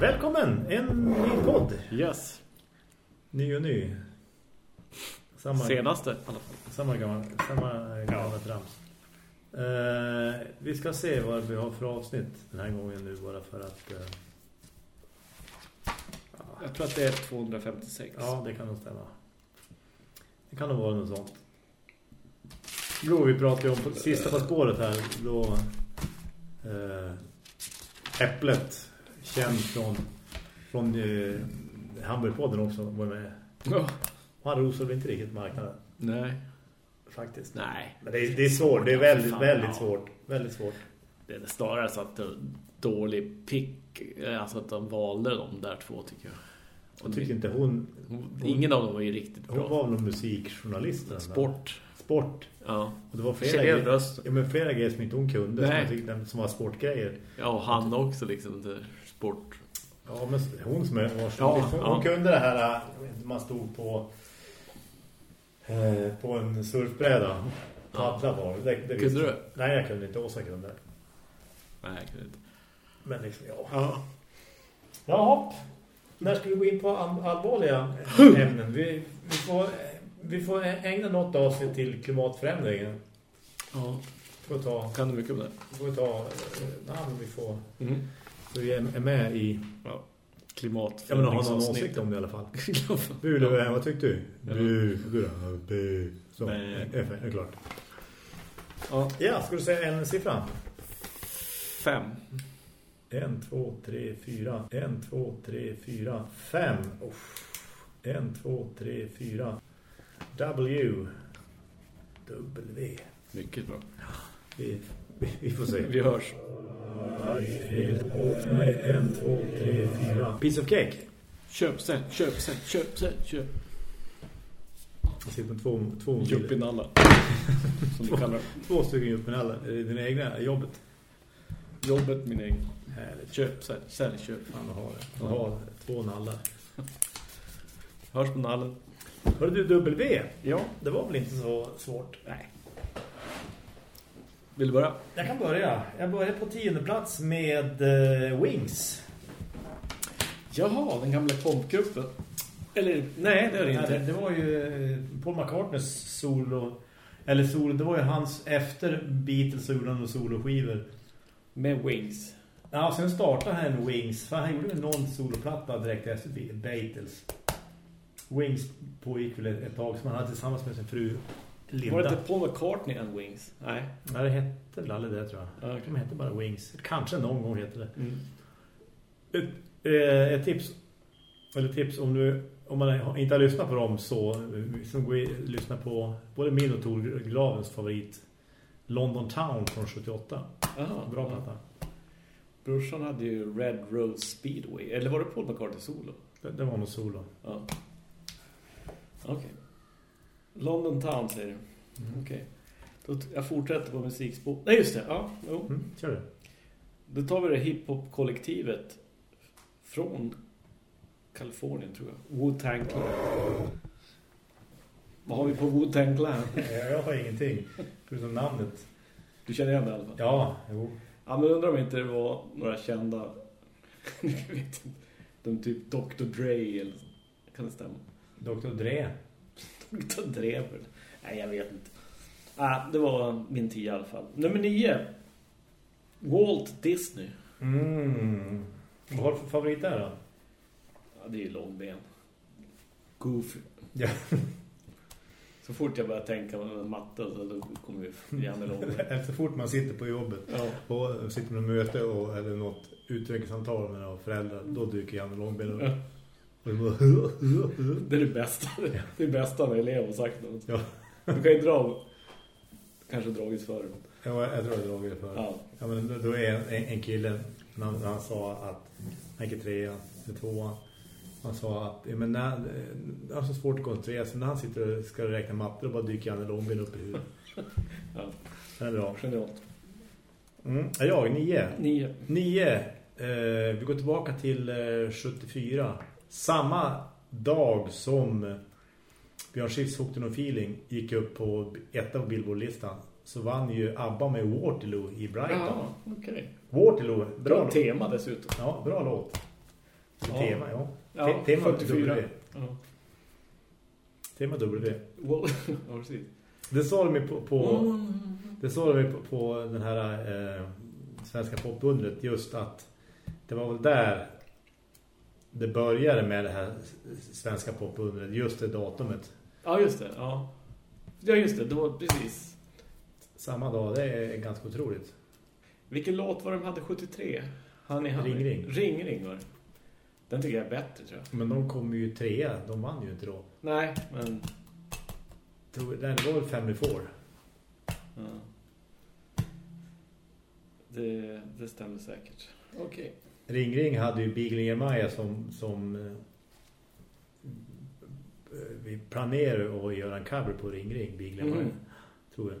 Välkommen! En ny podd. Yes. Ny och ny. Samma, Senaste i alla fall. Samma gamla, samma gamla trams. Eh, vi ska se vad vi har för avsnitt den här gången nu bara för att... eh, Jag tror att det är 256. ja, det kan nog stämma. Det kan nog vara något sånt. Jo, vi pratade om sista på spåret här då eh, Äpplet känd från från eh, Hamburgpodden också var med. Ja. Och han rosade inte riktigt marknaden Nej. faktiskt. Nej. Men det är, det är svårt, det är väldigt, Fan, väldigt ja. svårt. Väldigt svårt. Det är snarare så att är dålig pick. Alltså att de valde de där två tycker jag. Jag tycker inte hon... Ingen av dem var ju riktigt Hon bra. var väl musikjournalist. Sport. Sport. Ja. Och det var flera, Känner grejer, ja, men flera grejer som inte hon kunde. Som, Nej. jag tyckte, som var sportgrejer. Ja, och han också liksom. Sport. Ja, men hon som är, var Ja, hon, ja. kunde det här äh, man stod på eh, på en surfbräda. Paddla var det. det, det Kunde du? Nej, jag kunde inte. Åsa kunde. Nej, jag kunde inte. Men liksom, ja. Ja. Jaha. När ska vi gå in på all- allvarliga ämnen? Vi, vi, får, vi får ägna något avsnitt till klimatförändringen. ja. Får ta, Kan du mycket om det? får ta, eh, nej, men vi får, Mm. Så vi är med i, Ja. Klimat. jag menar, ha någon åsikt om det i alla fall. Bu, du, vad tyckte du? Bu, bu, bu. Så, Nej. är klart. Ja. Ja, ska du säga en siffra? Fem. En, två, tre, fyra. En, två, tre, fyra. Fem. Uff. En, två, tre, fyra. W. W. Mycket bra. Vi, vi, får se. Vi hörs. Två. Piece of cake. Köp sen, köp sen, köp sen, köp. Jag sitter med två, två, Juppinalla. Som du kallar det. två stycken juppinaller. Är det dina egna jobbet? Jobbet min egen. Härligt. Köp, sälj, sälj, köp. Fan att ha det. Att ha två nallar. Hörs på nallen. Hörde du W? Ja. Det var väl inte så svårt? Nej. Vill du börja? Jag kan börja. Jag börjar på tionde plats med eh, Wings. Jaha, den gamla kompgruppen. Eller, nej det är det inte. Det, det var ju eh, Paul McCartneys solo eller solo, det var ju hans efter Beatles gjorde han soloskivor. Med Wings. Ja, sen startade han Wings. För han gjorde någon soloplatta direkt efter Beatles. Wings pågick väl ett, ett tag som han hade tillsammans med sin fru Linda. Var det inte Paul McCartney and Wings? Nej. Nej, det hette väl aldrig det tror jag. Ja, okej. De hette bara Wings. Kanske någon gång heter det. Mm. Ett, eh, ett tips eller tips om du om man inte har lyssnat på dem så som går i, lyssna på både min och Tor Gravens favorit London Town från 78. Aha, Bra platta. Brorsan hade ju Red Rose Speedway. Eller var det Paul McCartney solo? Det, det var nog solo. Ja. Okej. London Town säger du. Mm. Okej. T- Jag fortsätter på musikspår. Nej just det. Ja, jo. Mm, kör du. Då tar vi det hiphop-kollektivet från Kalifornien tror jag. Wu-Tang Clan. Vad har vi på Wu-Tang Clan? Jag, jag har ingenting förutom namnet. Du känner igen det i alla fall? Ja, jo. Ja, men undrar om inte det var några kända... jag vet inte. De typ Dr. Dre eller... Kan det stämma? Dr. Dre. Dr. Dre väl? Nej, jag vet inte. Ah, det var min tio i alla fall. Nummer nio. Walt Disney. Mm. Vad har du för favorit där då? Ja, det är ju långben. Goofy. Ja. Så fort jag börjar tänka på en matte så då kommer vi Janne långben. Så fort man sitter på jobbet Ja. och sitter med möte och, eller något utvecklingssamtal med några föräldrar, då dyker Janne Långben upp. Det är det bästa. Det är det bästa när elever har sagt något. Ja. Du kan ju dra... Kanske dragits för. Ja, jag tror jag drog det för. Ja. Ja, men då- är en, en kille när han, han sa att han gick eller tvåan. Han sa att ja, men när, det är så svårt att koncentrera sig. När han sitter och ska räkna matte och bara dyker han en långben upp i huvudet. Ja. Det är bra. Genialt. Mm. Ja, Jag, nio. Nio. Nio. Eh, vi går tillbaka till eh, 74. Samma dag som Björn Skifs Hooked No Feeling gick upp på ett av Billboard-listan så vann ju ABBA med Waterloo i Brighton. Ja, okej. Waterloo, bra, Bra låt. tema dessutom. Ja, bra låt. Ja. Tema, ja. ja tema 44. W. Ja. Tema W. Ja, precis. Det sa de på, på det sa de på, på den här eh, svenska popundret just att det var väl där det började med det här svenska popundret, just det datumet. Ja, just det. Ja, ja just det. Då, precis. Samma dag, det är ganska otroligt. Vilken låt var de hade 73? Han är han. Ring, ring. Ring, ring var det. Den tycker jag är bättre, tror jag. Men de kom ju trea, de vann ju inte då. Nej, men... Det var väl Family Four. Ja. Det, det stämmer säkert. Okej. Ring Ring hade ju Beagle Maja som, som eh, vi planerar att göra en cover på Ring Ring, Beagle Maja. Mm. Tror jag.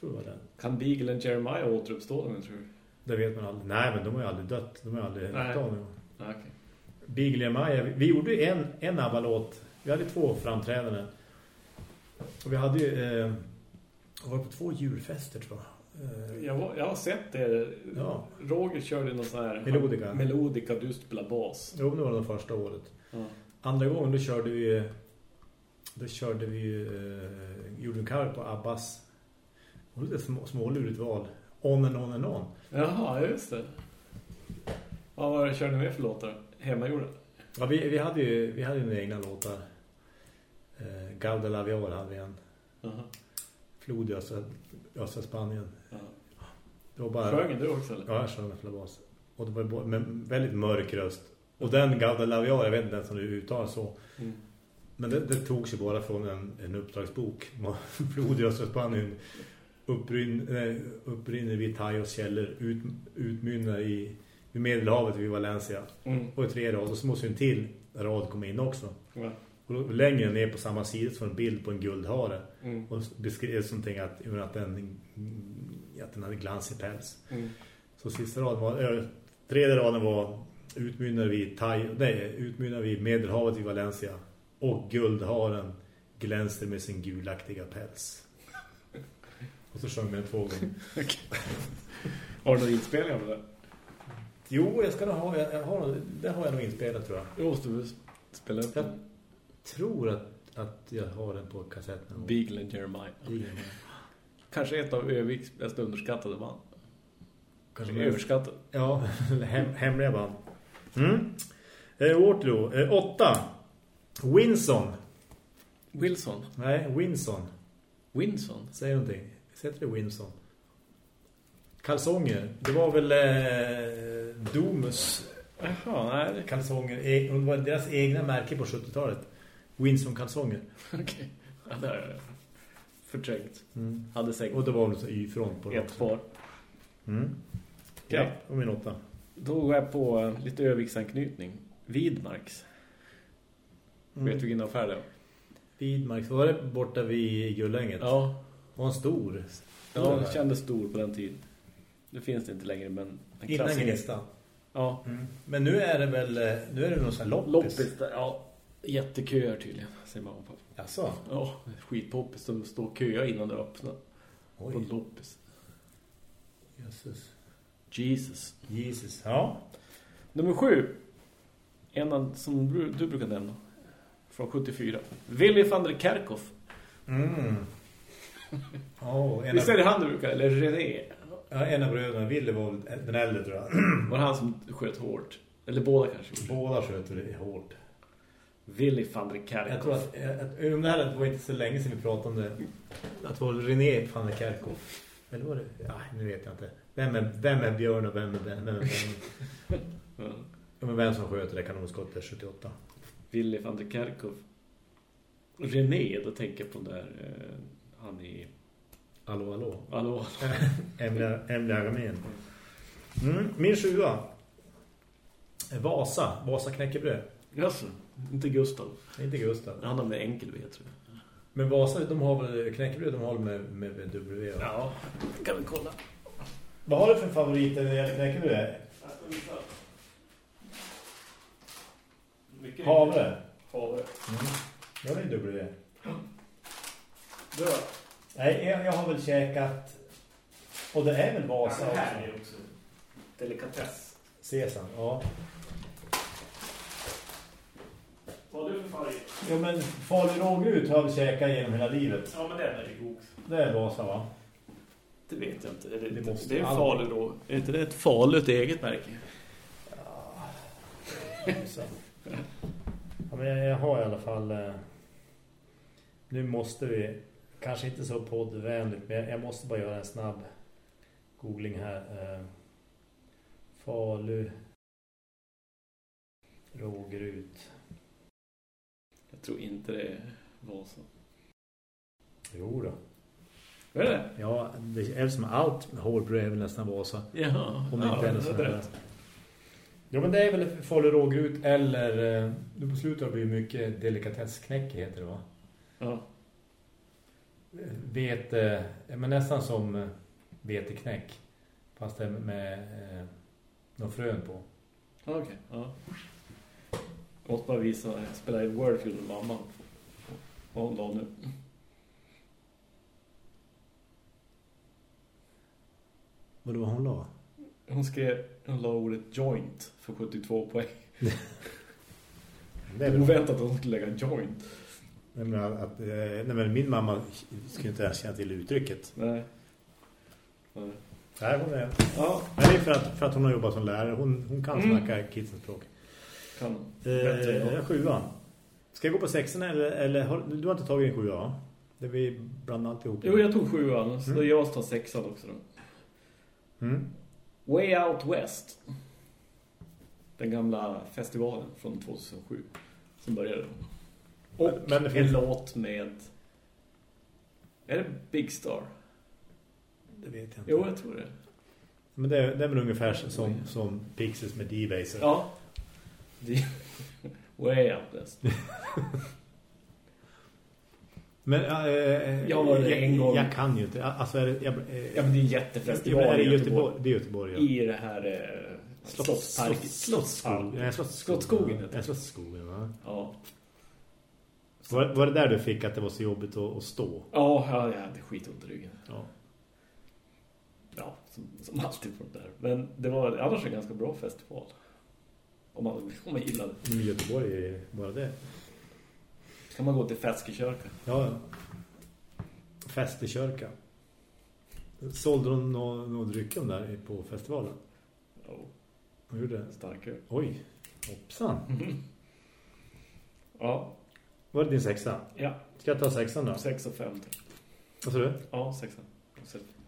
Tror det var den. Kan Beagle och Jeremiah återuppstå den, tror du? Det vet man aldrig. Nej, men de har ju aldrig dött. De har ju aldrig Nej. dött nu. Ja, Okej. Beagle Maja, vi, gjorde ju en, en ABBA-låt. Vi hade två framträdanden. Och vi hade ju eh, var på två julfester tror jag. Eh, Jag, var, jag har sett det. Ja. Roger körde någon sån här... Melodica. Melodica, du spelar bas. Jo, det var det första året. Ja. Andra gången då körde vi då körde vi eh, gjorde en cover på Abbas det var lite små, smålurigt val On and on and on Jaha, just det. Ja, vad körde ni med för låtar? Hemmagjorda? ja, vi, vi hade ju vi hade ju egna låtar eh, Gauda Lavior hade vi en Jaha. Flod i östra, östra Spanien. Det var bara, Sjöng du också, eller? Ja, jag sjöng flabas och det var med väldigt mörk röst och den Gauda Lavior, jag vet inte ens om det uttalas så Mm. Men det, det tog sig bara från en, en uppdragsbok. Flod i östra Spanien upprinner vid Tajos källor, ut, utmynnar i, i Medelhavet vid Valencia. Mm. Och i tre rad, och så måste en till rad komma in också. Ja. Och längre ner på samma sida så får en bild på en guldhare. Mm. Och beskrev någonting att, att, den, att den hade glansig päls. Mm. Så sista raden var, äh, tredje raden var utmynnar vid, Taj, nej, utmynnar vid Medelhavet vid Valencia. Och guldharen glänser med sin gulaktiga päls. Och så sjöng den två gånger. Har du någon inspelning av det? Jo, jag ska nog ha, jag, jag har, det har jag nog inspelat tror jag. Jag måste spela upp Jag tror att, att jag har den på kassetten. Beagle and Jeremiah. Kanske ett av Öviks bäst underskattade band. Kanske Kanske överskattad. Ja, hem, hemliga band. Mm. Eh, Waterloo. Eh, åtta. Winson. Wilson. Nej, Winson. Winson. Säg någonting. Sätter det Winson. Kalsonger. Det var väl eh, Domus Jaha, nej. kalsonger. E det var deras egna märke på 70-talet. Winson kalsonger. Okej. Ja, har jag förträngt. Mm. Hade säkert Och det var väl så Y-front på det ett kvar. Mm. Ja, och min åtta. Då går jag på eh, lite Öviksanknytning. Vidmarks. Mm. Vet du vilken affär det är? Vidmarks. Var det borta vid Gullänget? Ja. Var en stor. Ja, den kändes stor på den tiden. Det finns det inte längre, men en Innan. Gnesta. Ja. Men nu är det väl eh, nu är det någon sån här loppis. Loppis, ja. Jätteköer tydligen, säger mamma och pappa. Jaså? Ja, skitpoppis som står och köa innan det öppnar. På Oj, loppis. Jesus. Jesus. Jesus. Ja. Nummer sju. En som du, brukar nämna. Från 74. Willy van der Kerkhoff. Mm. Oh, Visst är det han du brukar? Eller René? ja, en av bröderna, Ville var den äldre tror jag. Var det han som sköt hårt? Eller båda kanske? Båda det hårt. Willy van der Kerkhoff. Jag tror att, att, att det här var inte så länge sedan vi pratade om det. Att det var René van der Kerkhoff. Eller var det? Ja, nu vet jag inte. Vem är, vem är Björn och vem är vem? Vem, är vem? Men vem som sköter det kanonskottet 78. Willy van der Kerkhoff. René, då tänker jag på den där... Eh, han i... Hallå. Hallå? Emily Emily Agamén. Mm, min sjua. Vasa. Vasa knäckebröd. Jaså, inte Gustav. Inte Gustav. Han har med enkel V, tror jag. Men Vasa, de har väl knäckebröd, de har med, med, med W. Ja, kan vi kolla. Vad har du för favorit när det gäller knäckebröd? Mycket Havre. Havre. Mm. Jag vill W. Bra. Nej, jag, jag har väl käkat... Och det är väl Vasa det här också. är också delikatess. Sesam, ja. Jo, men farlig rågrut har vi käkat genom hela livet. Ja, men den är god. Det är Vasa, va? Det vet jag inte. Är det, Det måste det är aldrig- farligt då. Är inte det ett farligt eget märke? Så. Ja, men jag, jag har i alla fall... Eh, nu måste vi... Kanske inte så poddvänligt, men jag, jag måste bara göra en snabb googling här. Eh, Falu rågrut. Tror inte det var så. Jo då. Är det? Ja, det är som allt hårdbröd är väl nästan Vasa. Jaha. Om det inte något det är rätt. Ja, men det är väl Falu rågrut eller... Eh, nu på slutet har det blivit mycket delikatessknäcke heter det va? Ja. Vete, men nästan som eh, veteknäck. Fast det med eh, någon frön på. Ja, Okej, ja. Måste bara visa. Jag spelar i Wordfeud med mamma. Vad hon la nu. Vad det var hon la? Hon skrev, hon la ordet joint för 72 poäng. Det är Oväntat att hon skulle lägga joint. nej, men att, eh, nej, men min mamma skulle inte ens känna till uttrycket. Nej. Nej. Hon är... Ja, Nej, det är för att, för att hon har jobbat som lärare. Hon, hon kan Mm. snacka kidsens kan Eh, Bättre, ja. sjuan. Ska jag gå på sexan eller, eller har, du har inte tagit en sjua? va? Det vi bland alltihop. Jo, jag tog sjuan. Så Mm. jag tar sexan också då. Mm. Way Out West. Den gamla festivalen från 2007. Som började. Och Men- men en låt med... Är det Big Star? Det vet jag inte. Jo, jag tror det. Men det, är- det är väl ungefär som, som Pixies med D-Baser. Ja. Det- Way Out West. Men äh, Jag var där en gång. Jag kan ju inte. Alltså, är det, jag, äh, Ja, men det är en ja, jättefestival är det i Göteborg? Det är Göteborg, ja. I det här eh, slottsparken. Slottsskogen. Slottsskogen. Det. Nej, Slottsskogen, va? Ja. Var, var det där du fick att det var så jobbigt att, att stå? Ja, ja, jag hade skitont i ryggen. Ja. Ja, som, som alltid på det där. Men det var annars en ganska bra festival. Om man, om man gillade. Men i Göteborg är det bara det. Kan man gå till Feskekörka? Ja, ja. Festekörka. Sålde de några nå drycken där på festivalen? Ja, Vad gjorde det? starkare. Oj, hoppsan. Ja, Var det din sexa? ja. Ska jag ta sexan då? 6 och 5. Vad sa du? Ja, 6.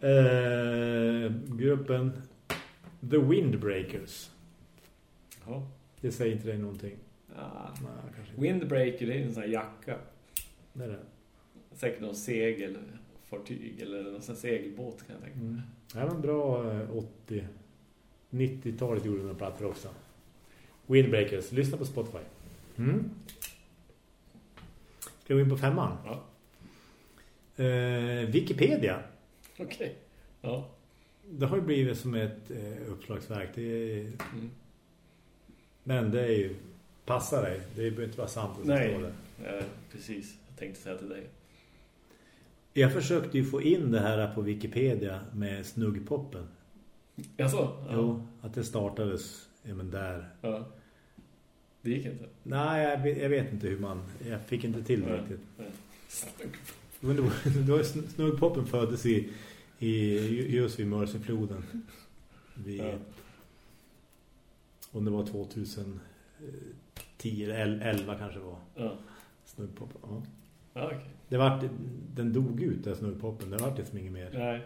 Eh, gruppen The Windbreakers. Ja. Det säger inte dig någonting. ja. Nej, kanske inte. Windbreaker, det är en sån här jacka. Det är det. Säkert någon segelfartyg eller någon sån här segelbåt kan jag tänka mig. Mm. Det var en bra eh, 80 90-talet gjorde några plattor också. Windbreakers, lyssna på Spotify. Mm. Ska vi gå in på femman? Ja. Eh, Wikipedia. Okej. Ja. Det har ju blivit som ett eh, uppslagsverk. Det är, Mm. Men det är ju passar dig. Det behöver inte vara sant. att Nej. Ja, precis. Jag tänkte säga till dig. Jag försökte ju få in det här på Wikipedia med snuggpoppen. Jaså? Ja. Jo, att det startades ja, men där. Ja. Det gick inte. Nej, jag, vet- jag vet inte hur man... Jag fick inte till det riktigt. Men då, då sn- snuggpoppen föddes i, i just vid Merseyfloden. Vid, Ja. Om det var 2010 eller 11 kanske var Ja. snuggpoppen. Ja. Ja, okej. Det var, den dog ut, den snuggpoppen. Det var liksom inget mer. Nej,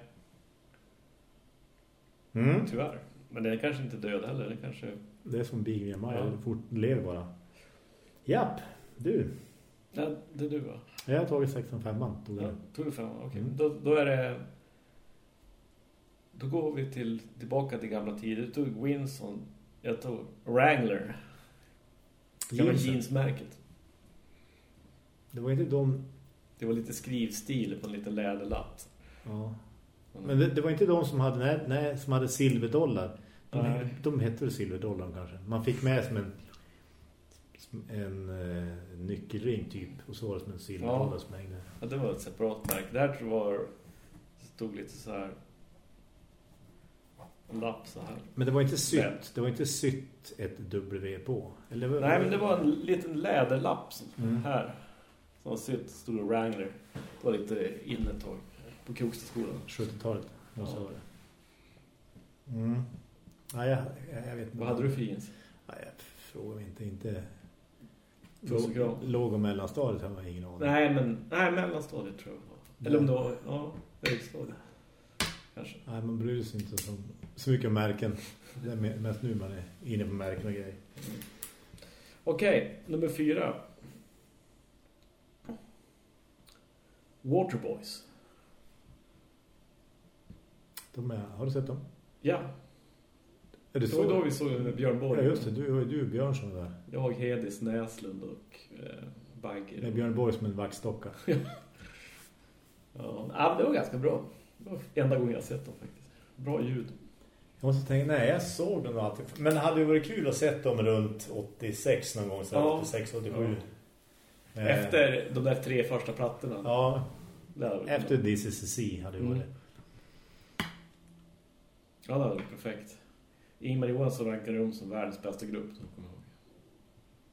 Mm. tyvärr. Men den är kanske inte död heller. Den kanske... Det är som Big Mia Ja. ja. fort lever bara. Japp, du. Ja, det är du va? Jag har tagit 16 femman. Tog Ja, den. tog du fem? Okej. Mm. Då, då är det... Då går vi till, tillbaka till gamla tider. Du tog Winson. Jag tog Wrangler. Gamla Jeansen. jeansmärket. Det var inte de... Det var lite skrivstil på en liten läderlapp. Ja. Men det, det var inte de som hade, nej, nej, som hade silverdollar. De, Nej. de hette silverdollar kanske. Man fick med som en, som en eh, nyckelring typ. Och så var det som en silverdollar Ja. som hängde. Ja, det var ett separat märke. Där tror jag var... Stod lite så här... en lapp så här. Men det var inte sytt, det var inte sytt ett W på. Eller, var- Nej, men det var en liten läderlapp som, Mm. här. Som var sytt, stod det Wrangler. Det var lite inne ett tag på Krokstaskolan. 70-talet. måste Ja. vara det. Mm. Nej, jag, jag, jag vet inte. Vad hade du för jeans? Nej, jag frågar mig inte. inte... Och. Låg, låg och mellanstadiet har jag ingen aning. Nej, men nej, mellanstadiet tror jag var. Eller om det var, ja, högstadiet. Kanske. Nej, man bryr sig inte så, så mycket om märken. Det är me- mest nu man är inne på märken och grejer. Okej, nummer fyra. Waterboys. De är, har du sett dem? Ja, Är det det var ju då vi såg Björn Borg. Ja, just det. Du, du är Björnsson där. Jag, Hedis, Näslund och eh, Bagger. Med Björn Borg som en vaktstocka. Ja, ja, det var ganska bra. Det var enda gången jag sett dem faktiskt. Bra ljud. Jag måste tänka, nej jag såg dem alltid. Men det hade ju varit kul att sett dem runt 86 någon gång. Så Ja. 86, 87. Eh, Efter de där tre första plattorna. Ja, efter DCCC hade det Mm. varit. Ja, det var perfekt. Ingmar Johansson rankade dem som världens bästa grupp. som kommer ihåg.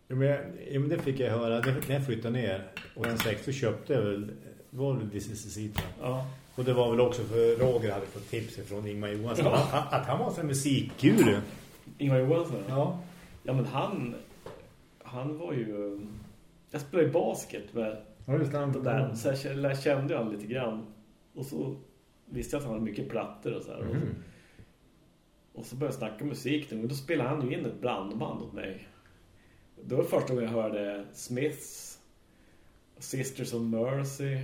Ja, men, jag, ja, men det fick jag höra. Det, när jag flyttade ner 86 så köpte jag väl var väl DCCC tror jag. Ja, Och det var väl också för Roger hade fått tips från Ingmar Johansson. Ja. Att, att han var en musikguru. Ingmar Johansson. Ja. Ja, men han... Han var ju... Jag spelade basket med Ja, just det. Han, det där. Så jag kände, jag han lite grann. Och så visste jag att han hade mycket plattor och så här. Och, så, Mhm. och så började jag snacka musik. Och då spelade han ju in ett blandband åt mig. Det var första gången jag hörde Smiths, Sisters of Mercy,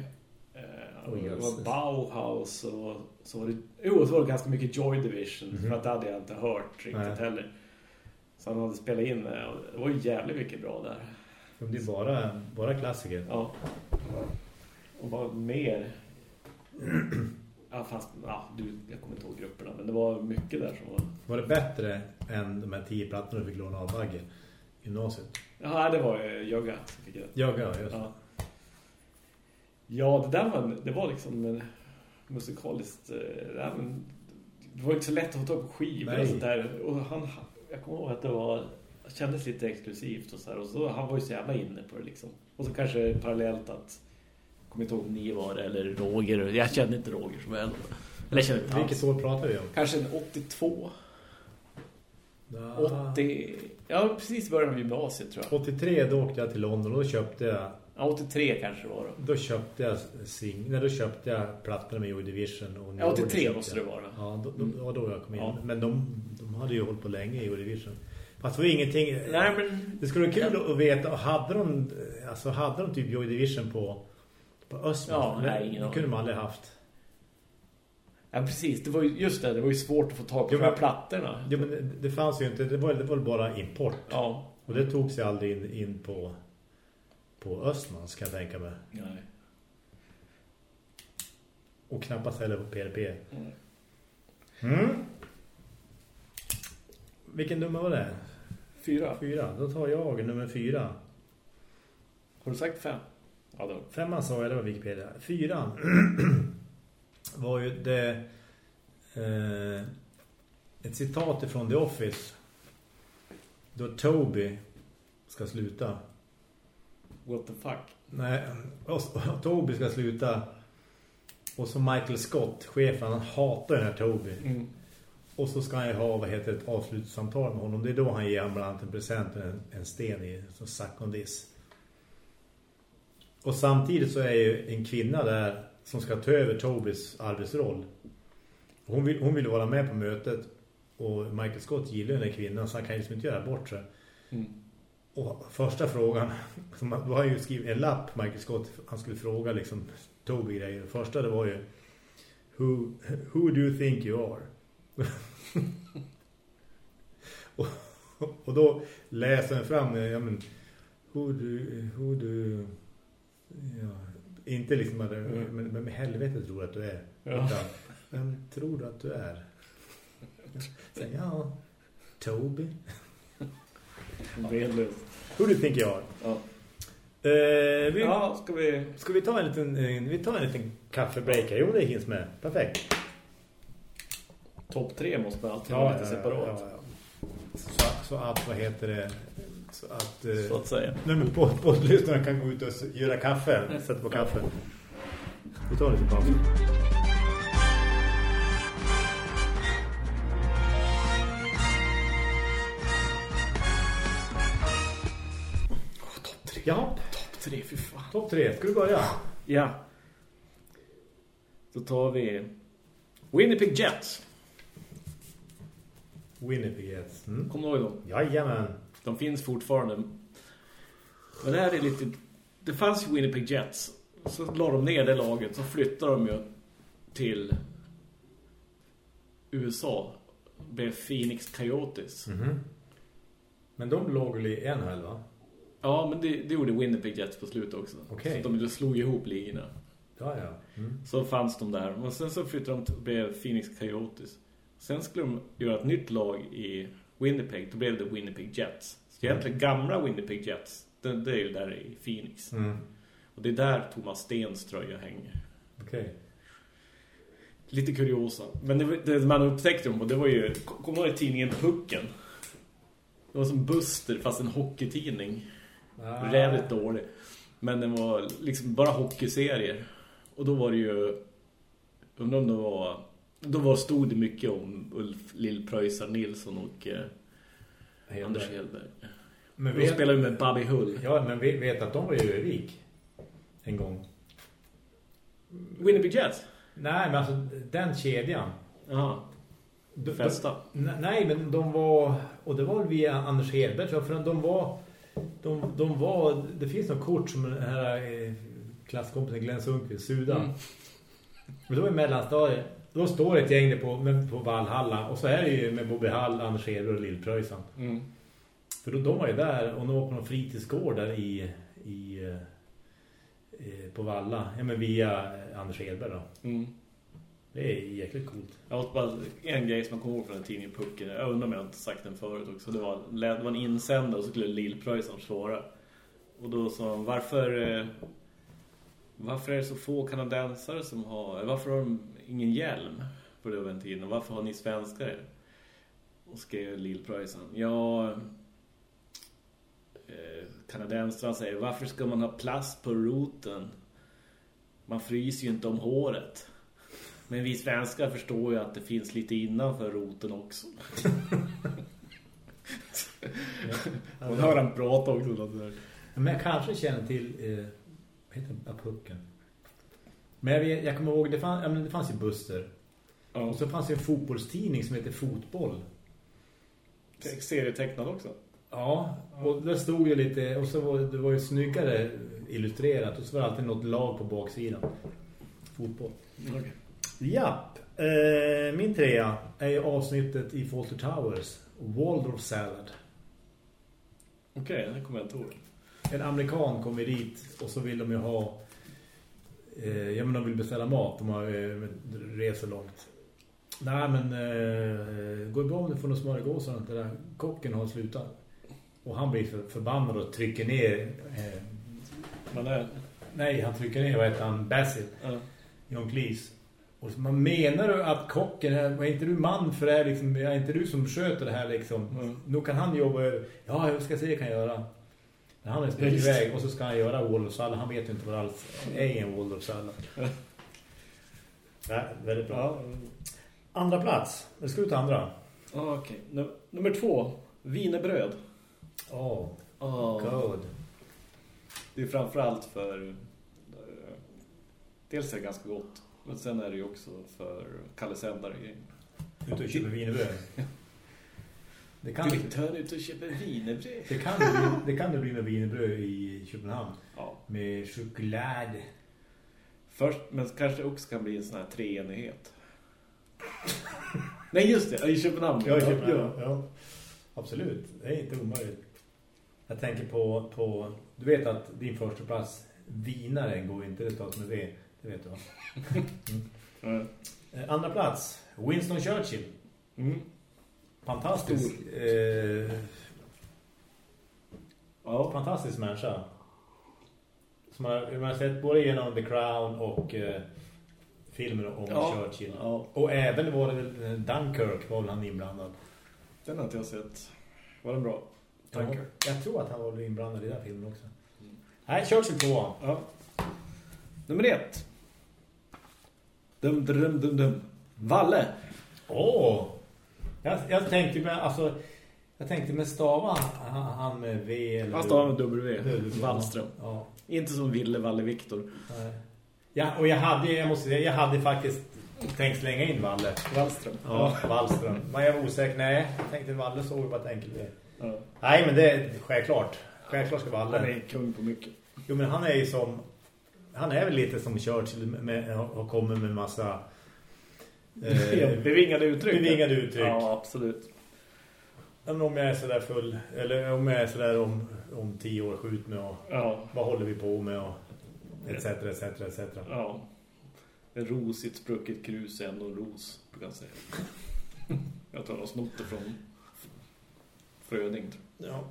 och det jösses. var Bauhaus och så var det, jo, så var det ganska mycket Joy Division. Mhm. För att det hade jag inte hört riktigt Nej. heller. Så han hade spelat in det. och Det var ju jävligt mycket bra där. Det är bara, bara klassiker. Ja. Och var mer... Ja, fast, ja, du, jag kommer inte ihåg grupperna, men det var mycket där som var... Var det bättre än de här tio plattorna du fick låna av Bagge? Gymnasiet. Ja, det var ju Jögga som fick det. Ja, just det. Ja. Ja, det där var, det var liksom en musikaliskt... eh, Det, där, men, det var inte så lätt att få ta på skivor och sånt där. Och han, jag kommer ihåg att det var... Kändes lite exklusivt och så här. Och så, han var ju så jävla inne på det liksom. Och så kanske parallellt att... Kommer inte ihåg om ni var det, eller Roger. Jag kände inte Roger som väl. Eller kände inte Vilket år pratar vi om? Kanske en 82, Ja. 80... Ja, precis början av gymnasiet tror jag. 83 då åkte jag till London och då köpte jag Ja, 83 kanske det var då. då köpte jag sing nej, då köpte jag plattorna med Joy Division och Ja, 83 köpte måste det vara. Ja, då, då, var då jag kom in. Ja. Men de, de hade ju hållit på länge i Joy Division. Fast det var ingenting Nej, men... Det skulle vara kul att veta hade de alltså hade de typ Joy Division på på Östman? Ja, nej, ingen det kunde man aldrig haft. Ja, precis. Det var ju, just det, det var ju svårt att få tag på Jo, de här plattorna. Ja, men det, det fanns ju inte det var det var bara import. Ja. Och det tog sig aldrig in, in på på Östmans kan jag tänka mig. Nej. Och knappast heller på PRP. Mm. Vilken nummer var det? Fyra. Fyra. Då tar jag nummer fyra. Har du sagt fem? Ja, då. Femman sa jag, det var Wikipedia. Fyran var ju det eh, ett citat ifrån The Office då Toby ska sluta. What the fuck? Nej, och, och Toby ska sluta och så Michael Scott, chefen, han hatar den här Toby. Mm. Och så ska han ju ha vad heter ett avslutsamtal med honom. Det är då han ger honom bland annat en present en, en sten i som suck on this. Och samtidigt så är ju en kvinna där som ska ta över Tobis arbetsroll. Hon vill, hon vill vara med på mötet och Michael Scott gillar den här kvinnan så han kan ju liksom inte göra bort sig. Mm. Och första frågan, som, då har ju skrivit en lapp Michael Scott, han skulle fråga liksom Toby grejer. Första det var ju Who, who do you think you are? och, och då läser han fram ja, men, who do, who do ja, inte liksom att, Mm. men, men med helvete tror du att du är Ja. utan, vem tror du att du är så, ja Toby Venlös. who do you think you are Ja. eh, vi, ja, ska vi... ska vi ta en liten eh, vi tar en liten kaffebreak här? jo det hinns med, perfekt topp tre måste man alltid Ja, ha ja, lite separat. ja, ja. Så, så att, vad heter det? Så att, eh, Så att säga. nej, men på, på lyssnarna kan gå ut och göra kaffe. Sätta på kaffe. Vi tar lite paus. Topp tre. Ja, Topp tre, fy fan. topp tre. Ska du börja? Ja. Då tar vi Winnipeg Jets. Winnipeg Jets. Mm. Kommer du ihåg dem? Jajamän. De finns fortfarande. Men det här är lite... Det fanns ju Winnipeg Jets. Så la de ner det laget. Så flyttade de ju till USA. Blev Phoenix Coyotes. Mhm. Men de låg väl i en va? Ja, men det, det gjorde Winnipeg Jets på slut också. Okej. Så de slog ihop ligorna. Ja, ja. Mm. Så fanns de där. Och sen så flyttade de till blev Phoenix Coyotes. Sen skulle de göra ett nytt lag i Winnipeg. Då blev det Winnipeg Jets. Så egentligen gamla Winnipeg Jets. Det, det är ju där i Phoenix. Mm. Och det är där Thomas Stens tröja hänger. Okej. Lite kuriosa. Men det, det man upptäckte dem och det var ju... Kommer du ihåg tidningen Pucken? Det var som Buster fast en hockeytidning. Ah. Rävligt dålig. Men den var liksom bara hockeyserier. Och då var det ju... Undrar om det var... Då var, stod det mycket om Ulf Lillpröjsar Nilsson och eh, Hedberg. Anders Hedberg. Men De vet, spelade ju med Bobby Hull. ja, men vet, vet att de var ju rik en gång. Winnipeg Jets? Nej, men alltså den kedjan. De, Festa. de, nej, men de var... Och det var väl via Anders Hedberg, tror jag, för de var... De, de var... Det finns något kort som den här eh, klasskompisen Glenn Sundqvist, Suda. Mm. Men då är mellanstadiet. Då står ett gäng på, på Valhalla. Och så är det ju med Bobby Hall, Anders Hedberg och Lillpröjsan. Mm. För då, de var ju där och de var på någon fritidsgård där i, i, eh, på Valla. Ja, men via Anders Hedberg då. Mm. Det är jäkligt coolt. Jag har bara en grej som jag kommer ihåg från den tidningen Pucken. Jag undrar om jag inte sagt den förut också. Det var, det var en insändare och så skulle Lillpröjsarn svara. Och då sa han, varför, eh, varför är det så få kanadensare som har... Eh, varför har de ingen hjälm på den tiden? Och varför har ni svenskar? det? Och skrev Lillpröjsarn. Ja... Eh, kanadensarna säger, varför ska man ha plast på roten? Man fryser ju inte om håret. Men vi svenskar förstår ju att det finns lite innanför roten också. Man hör han prata också. där. Men jag kanske känner till eh, vad heter det? Pucken. Men jag, vet, jag kommer ihåg, det, fann, ja, men det fanns ju Buster. Ja. Och så fanns det en fotbollstidning som heter Fotboll. Serietecknad också. Ja, och där stod ju lite, och så var det var ju snyggare illustrerat och så var det alltid något lag på baksidan. Fotboll. Okay. Japp, eh, min trea är avsnittet i Fawlty Towers, Waldorf Salad. Okej, det kommer jag inte ihåg. En amerikan kommer dit och så vill de ju ha, eh, ja men de vill beställa mat, de har eh, reser långt. Nej men, eh, går det bra om du får något smörgås och inte där. Kocken har slutat. Och han blir för, förbannad och trycker ner, eh, Men det... nej han trycker ner, vad heter han, Basil. Ja. John Cleese. Och man menar du att kocken är, är inte du man för det här liksom, är inte du som sköter det här liksom? Mm. Nu kan han jobba över, ja jag ska se vad jag kan göra. Men han är sprungit iväg och så ska han göra Waldorf-sallad. Han vet ju inte vad alls är en Waldorf-sallad. Nej, väldigt bra. Ja. Andra plats. Det ska ut andra. Okej. Num- Nummer två. Vinerbröd. Åh, Oh. god. Det är framförallt för... eh, Dels är det ganska gott. Men sen är det ju också för Kalle Sändare. Ute och köper wienerbröd. Det kan, Direktören ute och köper vinerbröd. det, kan det, bli, det kan det bli med wienerbröd i Köpenhamn. Ja. Med choklad. Först, men kanske också kan bli en sån här treenighet. Nej, just det. I Köpenhamn. Ja, ja. ja. Absolut, det är inte omöjligt. Jag tänker på, på du vet att din första plats vinare går inte det med V, det vet du va? Ja. Eh, Andra plats, Winston Churchill. Mm. Fantastisk. Eh, Ja. fantastisk människa. Som har, man har sett både genom The Crown och eh, filmen om Ja. Churchill. Ja. Och även var det eh, Dunkirk var han inblandad. Den har inte jag sett. Var den bra? Ja, Dunkirk. jag tror att han var inblandad i den här filmen också. Nej, Churchill 2. Ja. Nummer ett. Dum, dum, dum, dum. Valle. Åh! Jag, jag tänkte med, alltså... Jag tänkte med stava han, han med V eller... Han stavar med W. Wallström. Ja. Inte som Ville Valle Viktor. Ja, och jag hade, jag måste säga, jag hade faktiskt tänkt slänga in Valle. Wallström. Ja, Wallström. Men jag var osäker. Nej, jag tänkte Valle så jag bara tänkte det. Ja. Nej, men det är självklart. Självklart ska Valle. Han är kung på mycket. Jo, men han är ju som... Han är väl lite som Churchill med, och kommer med massa... Eh, bevingade uttryck. bevingade uttryck. Ja, absolut. Men om jag är sådär full, eller om jag är sådär om, om tio år skjut med och Ja. vad håller vi på med och etc, etc, etc. Ja. En ros i ett sprucket krus är ändå en ros, brukar jag säga. jag jag har snott det från Fröding. Ja.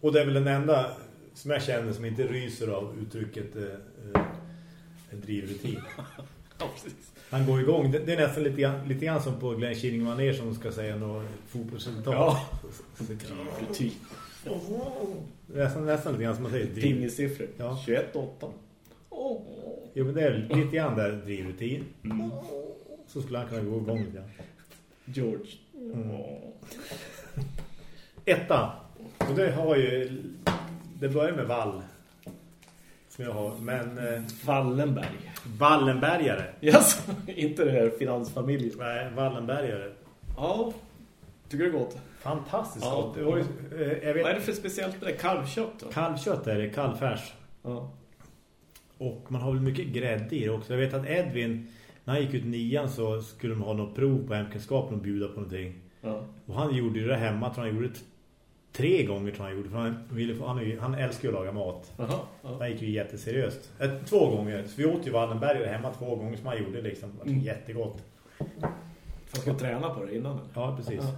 Och det är väl den enda som jag känner som inte ryser av uttrycket eh, eh, drivrutin. Ja, precis. Han går igång. Det, det är nästan lite grann, lite grann som på Glenn Killing Maner som ska säga något fotbollsresultat. Ja. Drivrutin. Det är nästan, nästan lite grann som man säger. Driv. Pingelsiffror. Ja. 21-8. Oh. Jo, men det är lite grann där drivrutin. Mm. Så skulle han kunna gå igång lite grann. George. Mm. Etta. Och det har ju... Det börjar med Wall. Som jag har. Men... Eh, Wallenberg. Wallenbergare. Yes. Inte det här finansfamiljen. Nej, Wallenbergare. Ja. Tycker du det är gott? Fantastiskt Ja. gott. Ju, eh, jag Vad är vet, det för speciellt med det? Kalvkött då? kalvkött är det, kalvfärs. Ja. Och man har väl mycket grädde i det också. Jag vet att Edvin, när han gick ut nian så skulle de ha något prov på hemkunskapen och bjuda på någonting. Ja. Och han gjorde ju det hemma, tror han gjorde tre gånger tror han gjorde. För han, ville, han, han älskar ju att laga mat. Jaha. Ja. Han gick ju jätteseriöst. Ett, två gånger. Så vi åt ju Wallenbergare hemma två gånger som han gjorde liksom. Det var Mm. Jättegott. Jag ska träna på det innan. eller? Ja, precis. Ja.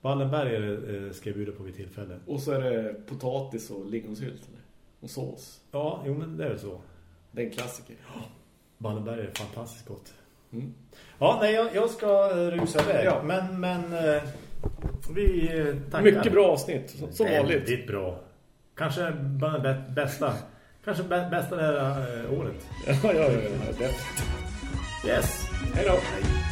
Wallenbergare eh, ska jag bjuda på vid tillfälle. Och så är det potatis och lingonsylt. eller? Och sås. Ja, jo men det är väl så. Det är en klassiker. Wallenbergare är fantastiskt gott. Mm. Ja, nej, jag, jag ska rusa iväg. Ja. Men, men eh, vi eh, tackar. Mycket bra avsnitt. Som som vanligt. Väldigt bra. Kanske bland det bä- bästa. Kanske bä- bästa det här eh, året. Ja, ja, ja. Yes. Hej då. Hej.